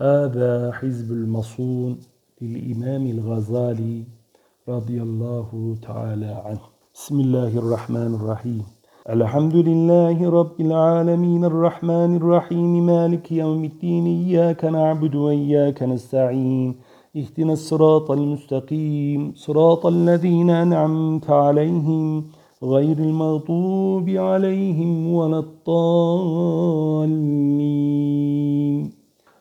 هذا حزب المصون للإمام الغزالي رضي الله تعالى عنه. بسم الله الرحمن الرحيم. الحمد لله رب العالمين. الرحمن الرحيم. مالك يوم الدين. إياك نعبد وإياك نستعين. اهتنا الصراط المستقيم. صراط الذين أنعمت عليهم غير المغضوب عليهم ولا الضالين.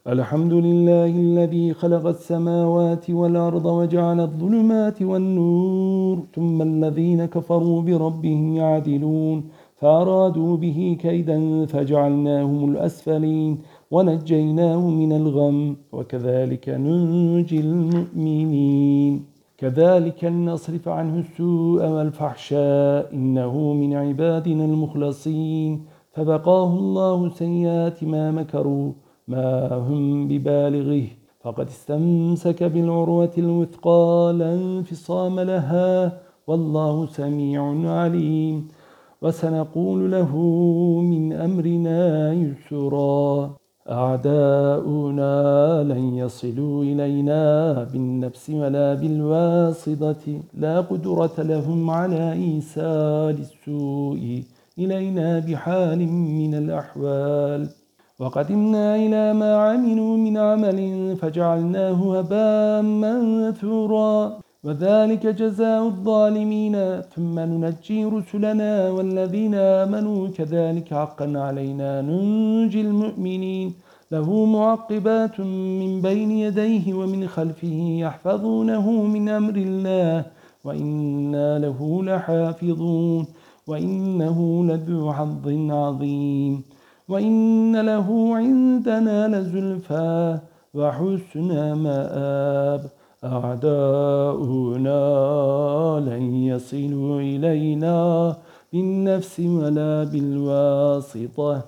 الحمد لله الذي خلق السماوات والأرض وجعل الظلمات والنور ثم الذين كفروا بربهم يعدلون فأرادوا به كيدا فجعلناهم الأسفلين ونجيناه من الغم وكذلك ننجي المؤمنين كذلك لنصرف عنه السوء والفحشاء إنه من عبادنا المخلصين فبقاه الله سيئات ما مكروا ما هم ببالغه فقد استمسك بالعروة الوثقى لا انفصام لها والله سميع عليم. وسنقول له من أمرنا يسرا أعداؤنا لن يصلوا إلينا بالنفس ولا بالواسطة. لا قدرة لهم على إيسال السوء إلينا بحال من الأحوال. وقدمنا إلى ما عملوا من عمل فجعلناه هباء منثورا. وذلك جزاء الظالمين. ثم ننجي رسلنا والذين آمنوا كذلك حقا علينا ننجي المؤمنين. له معقبات من بين يديه ومن خلفه يحفظونه من أمر الله. وإنا له لحافظون. وإنه لذو حظ عظيم. وإن له عندنا لزلفى وحسن مآب. أعداؤنا لن يصلوا إلينا بالنفس ولا بالواسطة.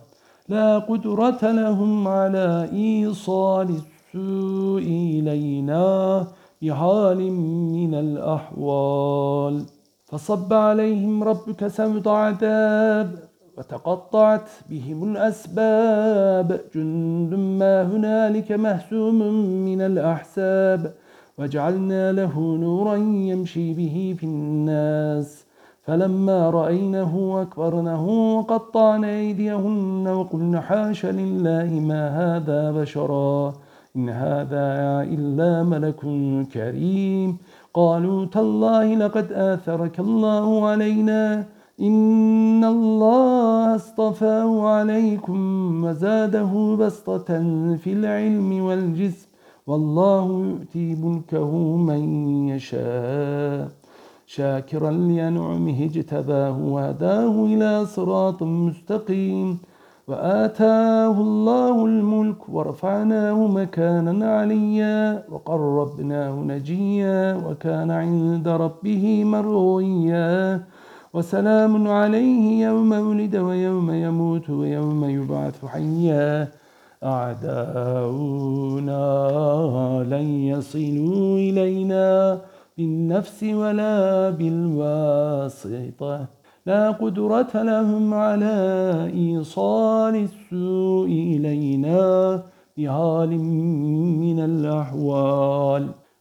لا قدرة لهم على إيصال السوء إلينا بحال من الأحوال. فصب عليهم ربك سوط عذاب. وتقطعت بهم الأسباب. جند ما هنالك مهسوم من الأحساب وجعلنا له نورا يمشي به في الناس. فلما رأينه أكبرنه وقطعن أيديهن وقلن حاش لله ما هذا بشرا. إن هذا إلا ملك كريم. قالوا تالله لقد آثرك الله علينا. إن الله اصطفاه عليكم وزاده بسطة في العلم والجسم والله يؤتي ملكه من يشاء شاكرا لأنعمه اجتباه وهداه إلى صراط مستقيم وآتاه الله الملك ورفعناه مكانا عليا وقربناه نجيا وكان عند ربه مرضيا وسلام عليه يوم ولد ويوم يموت ويوم يبعث حيا. أعداؤنا لن يصلوا إلينا بالنفس ولا بالواسطة. لا قدرة لهم على إيصال السوء إلينا بحال من الأحوال.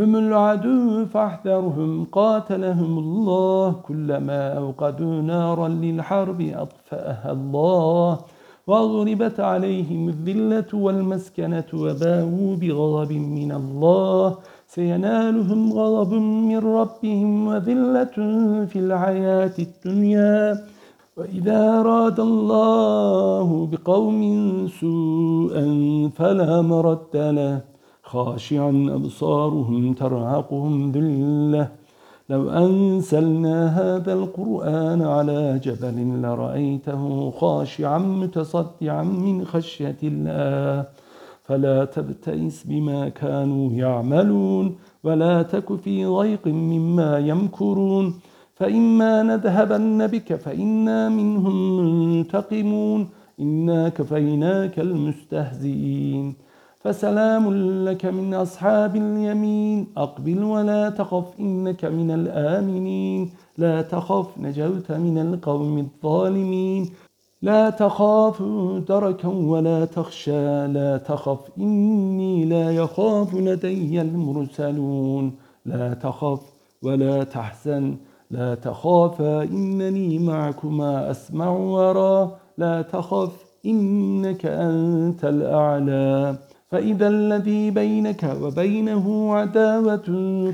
هم العدو فاحذرهم قاتلهم الله. كلما أوقدوا نارا للحرب أطفأها الله. وغربت عليهم الذلة والمسكنة وباهوا بغضب من الله. سينالهم غضب من ربهم وذلة في الحياة الدنيا. وإذا أراد الله بقوم سوءا فلا مرد له. خاشعا أبصارهم ترهقهم ذلة. لو أنسلنا هذا القرآن على جبل لرأيته خاشعا متصدعا من خشية الله. فلا تبتئس بما كانوا يعملون ولا تك في ضيق مما يمكرون. فإما نذهبن بك فإنا منهم منتقمون. إنا كفيناك المستهزئين. فسلام لك من أصحاب اليمين. أقبل ولا تخف إنك من الآمنين. لا تخف نجوت من القوم الظالمين. لا تخاف دركا ولا تخشى. لا تخف إني لا يخاف لدي المرسلون. لا تخف ولا تحزن. لا تخافا إنني معكما أسمع ورا لا تخف إنك أنت الأعلى. فإذا الذي بينك وبينه عداوة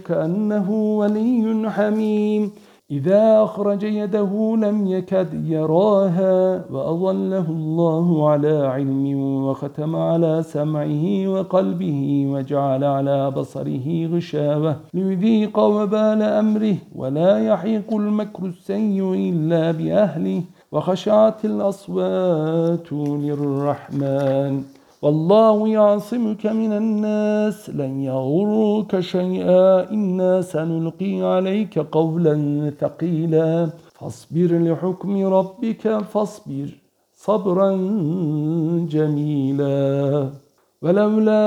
كأنه ولي حميم. إذا أخرج يده لم يكد يراها وأظله الله على علم وختم على سمعه وقلبه وجعل على بصره غشاوة ليذيق وبال أمره ولا يحيق المكر السيء إلا بأهله. وخشعت الأصوات للرحمن. والله يعصمك من الناس لن يغرك شيئا. إنا سنلقي عليك قولا ثقيلا. فاصبر لحكم ربك فاصبر صبرا جميلا. ولولا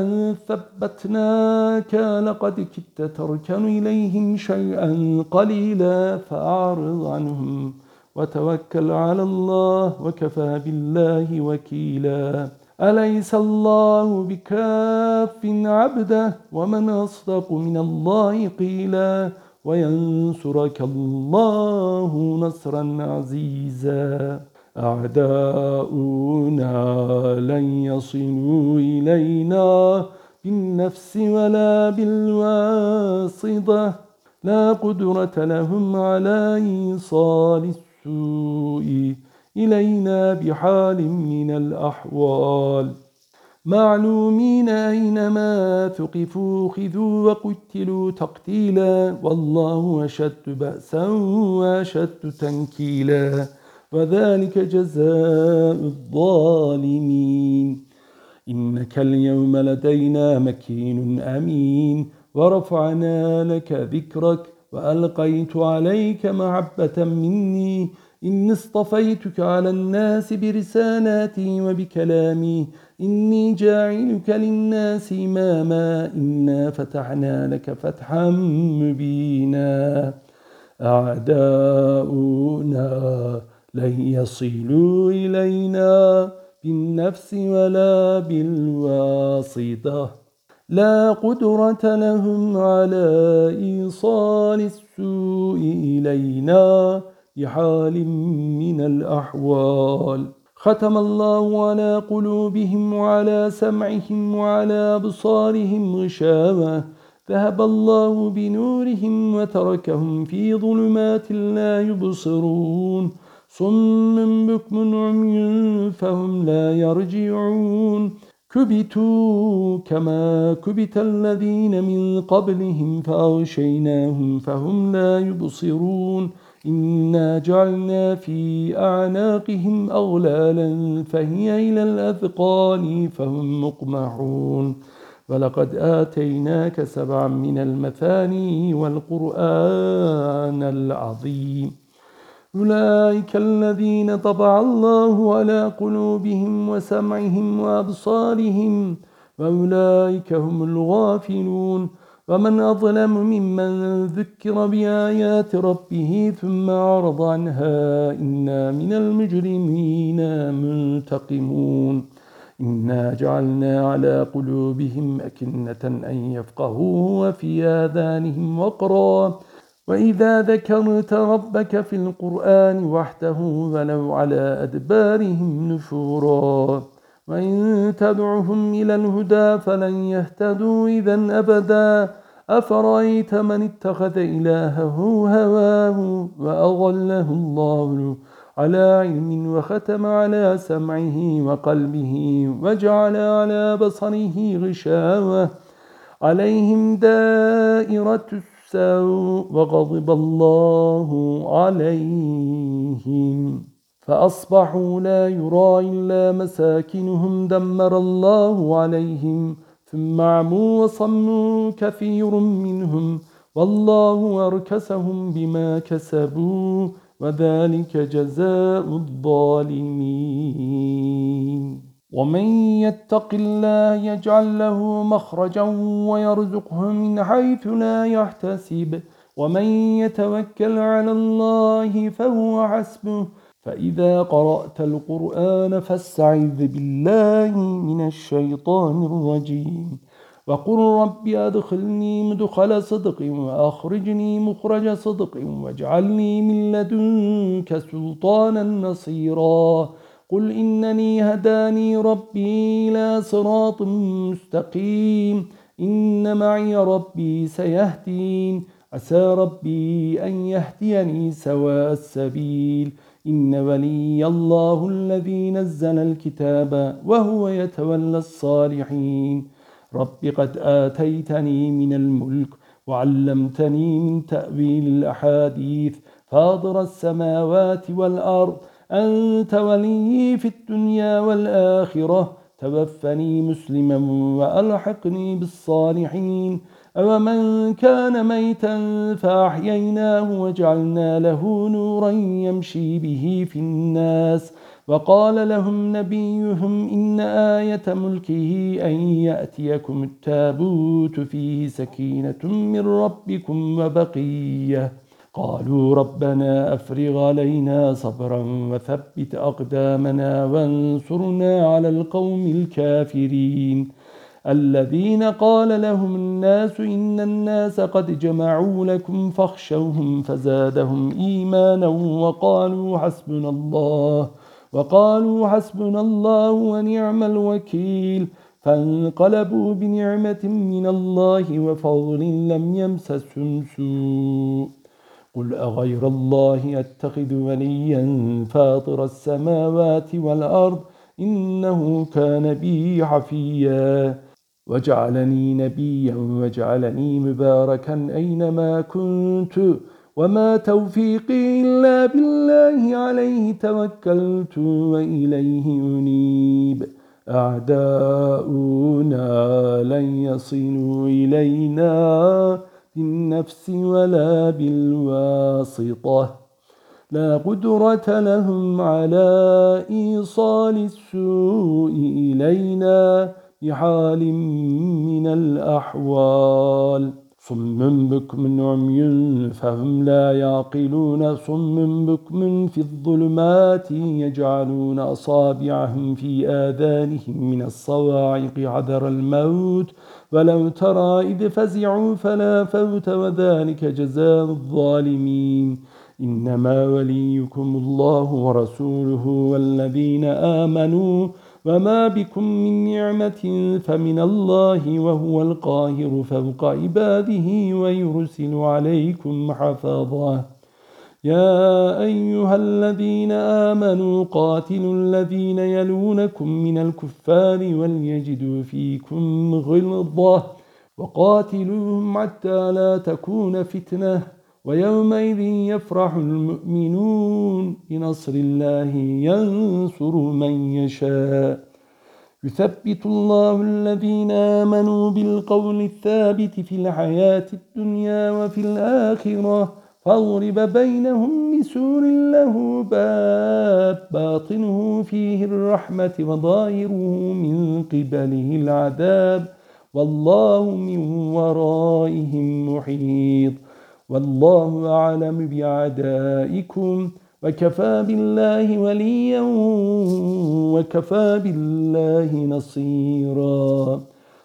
أن ثبتناك لقد كدت تركن إليهم شيئا قليلا. فأعرض عنهم وتوكل على الله وكفى بالله وكيلا. أليس الله بكاف عبده ومن أصدق من الله قيلا وينصرك الله نصرا عزيزا؟ أعداؤنا لن يصلوا إلينا بالنفس ولا بالواسطة. لا قدرة لهم على إيصال السوء. إلينا بحال من الأحوال. معلومين أينما ثقفوا خذوا وقتلوا تقتيلا. والله أشد بأسا وأشد تنكيلا. وذلك جزاء الظالمين. إنك اليوم لدينا مكين أمين. ورفعنا لك ذكرك وألقيت عليك محبة مني. إني اصطفيتك على الناس برسالاتي وبكلامي. إني جاعلك للناس إماما. إنا فتحنا لك فتحا مبينا. أعداؤنا لن يصلوا إلينا بالنفس ولا بالواسطة. لا قدرة لهم على إيصال السوء إلينا. بحال من الأحوال. ختم الله على قلوبهم وعلى سمعهم وعلى أبصارهم غشاوة. ذهب الله بنورهم وتركهم في ظلمات لا يبصرون. صم بكم عمي فهم لا يرجعون. كبتوا كما كبت الذين من قبلهم فأغشيناهم فهم لا يبصرون. إنا جعلنا في أعناقهم أغلالا فهي إلى الأثقال فهم مقمحون ولقد آتيناك سبعا من المثاني والقرآن العظيم أولئك الذين طبع الله على قلوبهم وسمعهم وأبصارهم وأولئك هم الغافلون ومن أظلم ممن ذكر بآيات ربه ثم أعرض عنها إنا من المجرمين منتقمون. إنا جعلنا على قلوبهم أكنة أن يفقهوا وفي آذانهم وقرا. وإذا ذكرت ربك في القرآن وحده ولو على أدبارهم نفورا وإن تدعهم إلى الهدى فلن يهتدوا إذا أبدا. أفرأيت من اتخذ إلهه هواه وأضله الله على علم وختم على سمعه وقلبه وجعل على بصره غشاوة. عليهم دائرة السوء وغضب الله عليهم. فأصبحوا لا يرى إلا مساكنهم دمر الله عليهم ثم عموا وصموا كثير منهم والله أركسهم بما كسبوا وذلك جزاء الظالمين. ومن يتق الله يجعل له مخرجا ويرزقه من حيث لا يحتسب. ومن يتوكل على الله فهو حسبه فإذا قرأت القرآن فاستعذ بالله من الشيطان الرجيم. وقل رب أدخلني مدخل صدق وأخرجني مخرج صدق واجعلني من لدنك سلطانا نصيرا. قل إنني هداني ربي إلى صراط مستقيم. إن معي ربي سيهدين. عسى ربي أن يهديني سواء السبيل. إن ولي الله الذي نزل الكتاب وهو يتولى الصالحين. رب قد آتيتني من الملك وعلمتني من تأويل الأحاديث. فاضر السماوات والأرض. أنت ولي في الدنيا والآخرة. توفني مسلما وألحقني بالصالحين. أو من كان ميتا فأحييناه وجعلنا له نورا يمشي به في الناس وقال لهم نبيهم إن آية ملكه أن يأتيكم التابوت فيه سكينة من ربكم وبقية قالوا ربنا أفرغ علينا صبرا وثبت أقدامنا وانصرنا على القوم الكافرين الذين قال لهم الناس إن الناس قد جمعوا لكم فاخشوهم فزادهم إيمانا وقالوا حسبنا الله وقالوا حسبنا الله ونعم الوكيل فانقلبوا بنعمة من الله وفضل لم يمسسهم سوء. قل أغير الله أتخذ وليا فاطر السماوات والأرض إنه كان بي حفيا وجعلني نبيا وجعلني مباركا أينما كنت وما توفيقي إلا بالله عليه توكلت وإليه أنيب. أعداؤنا لن يصلوا إلينا بالنفس ولا بالواسطة. لا قدرة لهم على إيصال السوء إلينا بحال من الأحوال. صم بكم عمي فهم لا يعقلون. صم بكم في الظلمات يجعلون أصابعهم في آذانهم من الصواعق عذر الموت. ولو ترى إذ فزعوا فلا فوت وذلك جزاء الظالمين. إنما وليكم الله ورسوله والذين آمنوا وما بكم من نعمة فمن الله وهو القاهر فوق عباده ويرسل عليكم حفظا. يا أيها الذين آمنوا قاتلوا الذين يلونكم من الكفار وليجدوا فيكم غلظة وقاتلوهم حتى لا تكون فتنة. ويومئذ يفرح المؤمنون بنصر الله ينصر من يشاء. يثبت الله الذين آمنوا بالقول الثابت في الحياة الدنيا وفي الآخرة. فاضرب بينهم بسور له باب باطنه فيه الرحمة وظاهره من قبله العذاب. والله من ورائهم محيط. والله أعلم بعدائكم وكفى بالله وليا وكفى بالله نصيرا.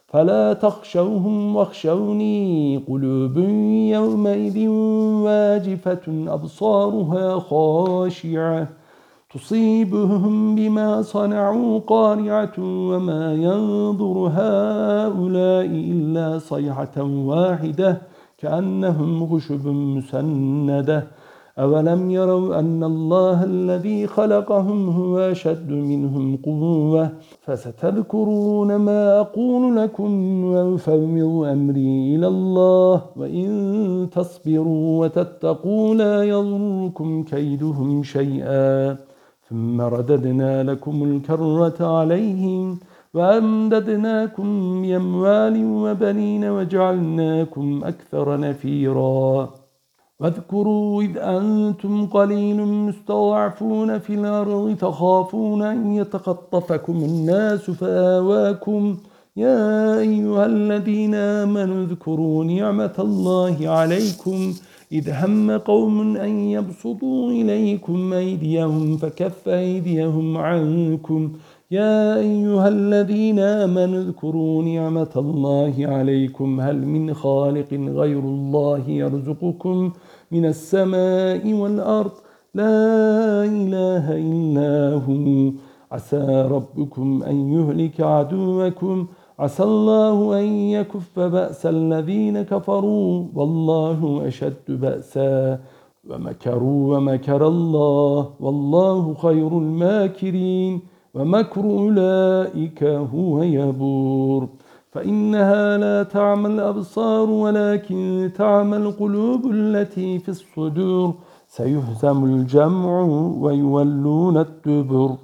فلا تخشوهم واخشوني. قلوب يومئذ واجفة أبصارها خاشعة. تصيبهم بما صنعوا قارعة وما ينظر هؤلاء إلا صيحة واحدة. كأنهم خشب مسندة. أولم يروا أن الله الذي خلقهم هو أشد منهم قوة؟ فستذكرون ما أقول لكم وأفوض أمري إلى الله. وإن تصبروا وتتقوا لا يضركم كيدهم شيئا. ثم رددنا لكم الكرة عليهم. وأمددناكم بأموال وبنين وجعلناكم أكثر نفيرا. واذكروا إذ أنتم قليل مستضعفون في الأرض تخافون أن يتخطفكم الناس فآواكم. يا أيها الذين آمنوا اذكروا نعمة الله عليكم. إذ هم قوم أن يبسطوا إليكم أيديهم فكف أيديهم عنكم. يا أيها الذين آمنوا اذكروا نعمة الله عليكم. هل من خالق غير الله يرزقكم من السماء والأرض؟ لا إله إلا هو. عسى ربكم أن يهلك عدوكم. عسى الله أن يكف بأس الذين كفروا. والله أشد بأسا. ومكروا ومكر الله. والله خير الماكرين. ومكر أولئك هو يبور. فإنها لا تعمى الأبصار ولكن تعمى القلوب التي في الصدور. سيهزم الجمع ويولون الدبر.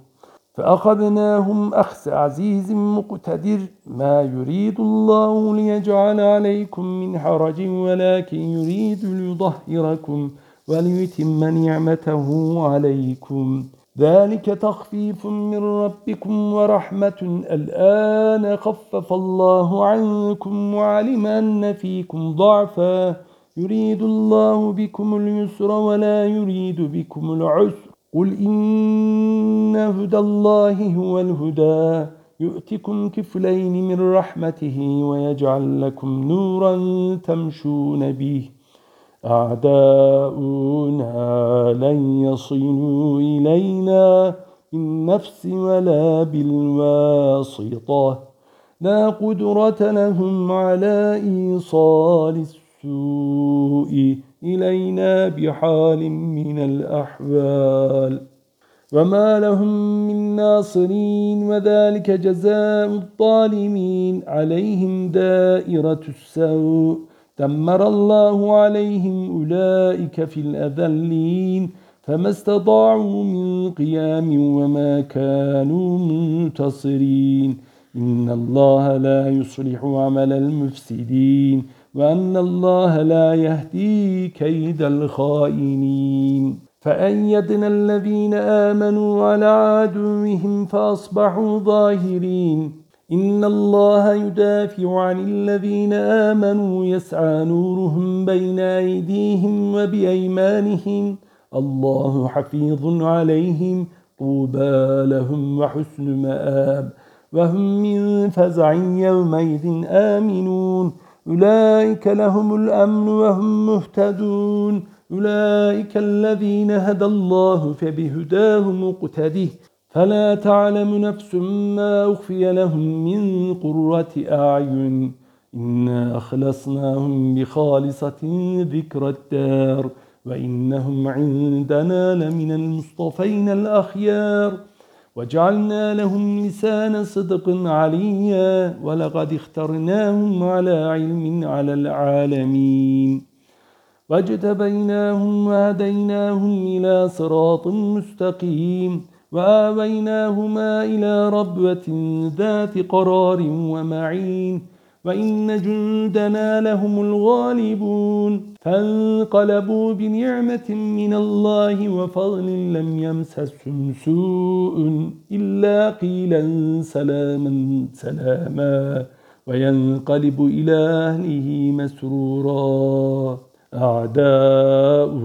فأخذناهم أخذ عزيز مقتدر. ما يريد الله ليجعل عليكم من حرج ولكن يريد ليظهركم وليتم نعمته عليكم. ذلك تخفيف من ربكم ورحمة. الآن خفف الله عنكم وعلم أن فيكم ضعفا. يريد الله بكم اليسر ولا يريد بكم العسر. قل إن هدى الله هو الهدى. يؤتكم كفلين من رحمته ويجعل لكم نورا تمشون به. أعداؤنا لن يصلوا إلينا بالنفس ولا بالواسطة. لا قدرة لهم على إيصال السوء إلينا بحال من الأحوال. وما لهم من ناصرين وذلك جزاء الظالمين. عليهم دائرة السوء. دمر الله عليهم أولئك في الأذلين فما استطاعوا من قيام وما كانوا منتصرين. إن الله لا يصلح عمل المفسدين وأن الله لا يهدي كيد الخائنين. فأيدنا الذين آمنوا على عدوهم فأصبحوا ظاهرين. إن الله يدافع عن الذين آمنوا يسعى نورهم بين أيديهم وبأيمانهم الله حفيظ عليهم طوبى لهم وحسن مآب وهم من فزع يومئذ آمنون أولئك لهم الأمن وهم مهتدون أولئك الذين هدى الله فبهداه مقتده فلا تعلم نفس ما أخفي لهم من قرة أعين إنا أخلصناهم بخالصة ذكر الدار وإنهم عندنا لمن المصطفين الأخيار وجعلنا لهم لسان صدق عليا ولقد اخترناهم على علم على العالمين واجتبيناهم وهديناهم إلى صراط مستقيم وآويناهما إلى ربوة ذات قرار ومعين وإن جندنا لهم الغالبون فانقلبوا بنعمة من الله وفضل لم يمسسهم سوء إلا قيلا سلاما سلاما وينقلب إلى أهله مسرورا أعداؤنا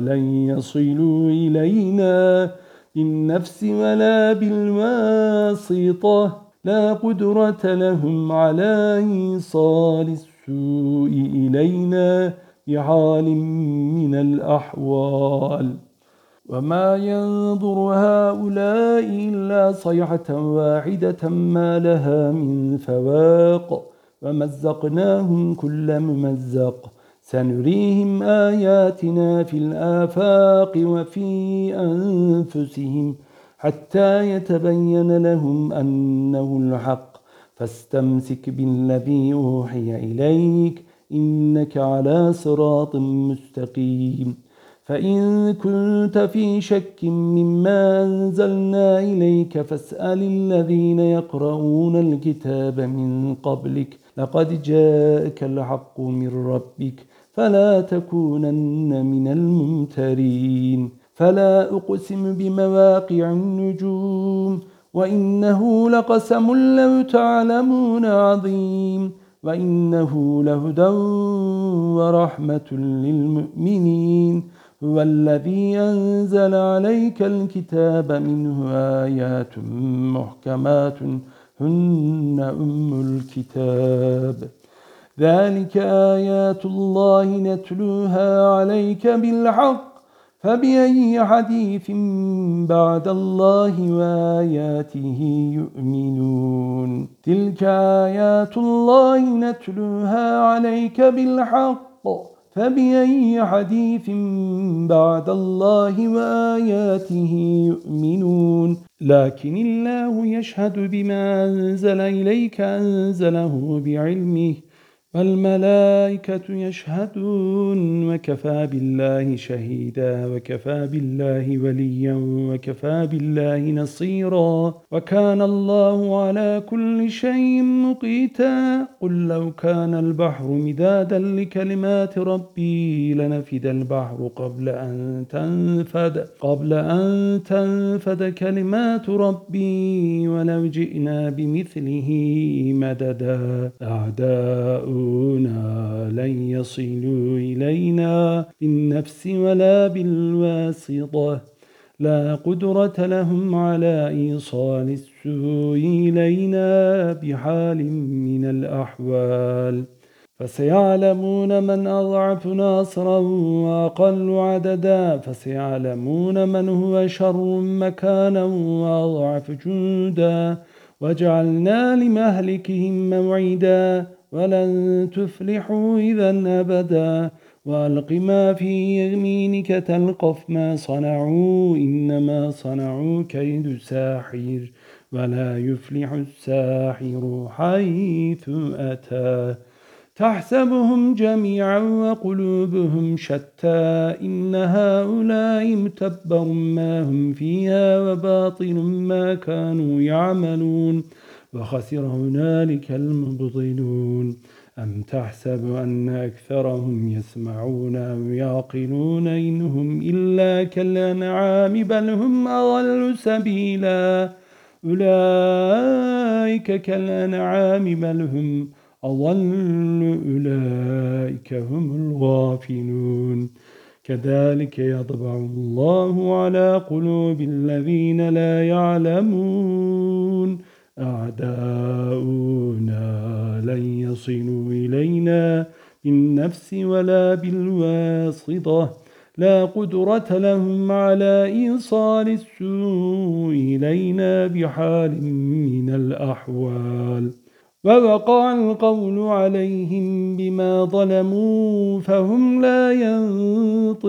لن يصلوا إلينا بالنفس ولا بالواسطة لا قدرة لهم على إيصال السوء إلينا بحال من الأحوال. وما ينظر هؤلاء إلا صيحة واحدة ما لها من فواق ومزقناهم كل ممزق. سنريهم آياتنا في الآفاق وفي أنفسهم حتى يتبين لهم أنه الحق. فاستمسك بالذي أوحي إليك إنك على صراط مستقيم. فإن كنت في شك مما أنزلنا إليك فاسأل الذين يقرؤون الكتاب من قبلك. لقد جاءك الحق من ربك. فلا تكونن من الممترين. فلا أقسم بمواقع النجوم وإنه لقسم لو تعلمون عظيم. وإنه لهدى ورحمة للمؤمنين. هو الذي أنزل عليك الكتاب منه آيات محكمات هن أم الكتاب. ذلك آيات الله نتلوها عليك بالحق فبأي حديث بعد الله وآياته يؤمنون؟ تلك آيات الله نتلوها عليك بالحق فبأي حديث بعد الله وآياته يؤمنون؟ لكن الله يشهد بما أنزل إليك أنزله بعلمه والملائكة يشهدون وكفى بالله شهيدا وكفى بالله وليا وكفى بالله نصيرا وكان الله على كل شيء مقيتا قل لو كان البحر مدادا لكلمات ربي لنفد البحر قبل أن تنفد قبل أن تنفد كلمات ربي ولو جئنا بمثله مددا أعداؤ يصلون لن يصلوا إلينا بالنفس ولا بالواسطة. لا قدرة لهم على إيصال السوء إلينا بحال من الأحوال. فسيعلمون من أضعف ناصرا وأقل عددا. فسيعلمون من هو شر مكانا وأضعف جندا وجعلنا لمهلكهم موعدا. ولن تفلحوا إذا أبدا وألق ما في يمينك تلقف ما صنعوا إنما صنعوا كيد ساحر ولا يفلح الساحر حيث أتى. تحسبهم جميعا وقلوبهم شتى إن هؤلاء متبر ما هم فيها وباطل ما كانوا يعملون. وخسر هنالك المبطلون. أم تحسب أن أكثرهم يسمعون أو يعقلون إنهم إلا كالأنعام بل هم أضل سبيلا. أولئك كالأنعام بل هم أضل أولئك هم الغافلون. كذلك يطبع الله على قلوب الذين لا يعلمون. أعداؤنا لن يصلوا إلينا بالنفس ولا بالواسطة. لا قدرة لهم على إيصال السوء إلينا بحال من الأحوال. ووقع القول عليهم بما ظلموا فهم لا ينطقون.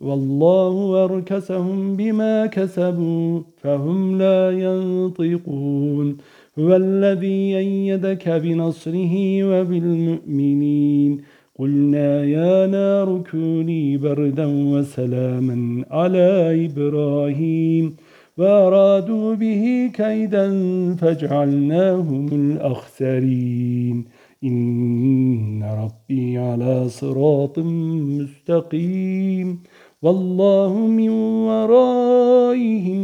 والله أركسهم بما كسبوا فهم لا ينطقون. هو الذي أيدك بنصره وبالمؤمنين. قلنا يا نار كوني بردا وسلاما على إبراهيم. وأرادوا به كيدا فاجعلناهم الأخسرين. إن ربي على صراط مستقيم. والله من ورائهم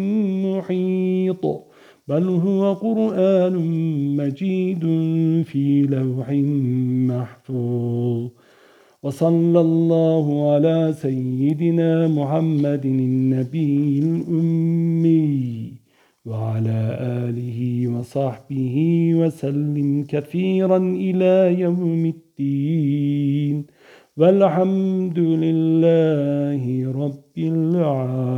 محيط. بل هو قرآن مجيد في لوح محفوظ. وصلى الله على سيدنا محمد النبي الأمي وعلى آله وصحبه وسلم كثيرا إلى يوم الدين. والحمد لله رب العالمين.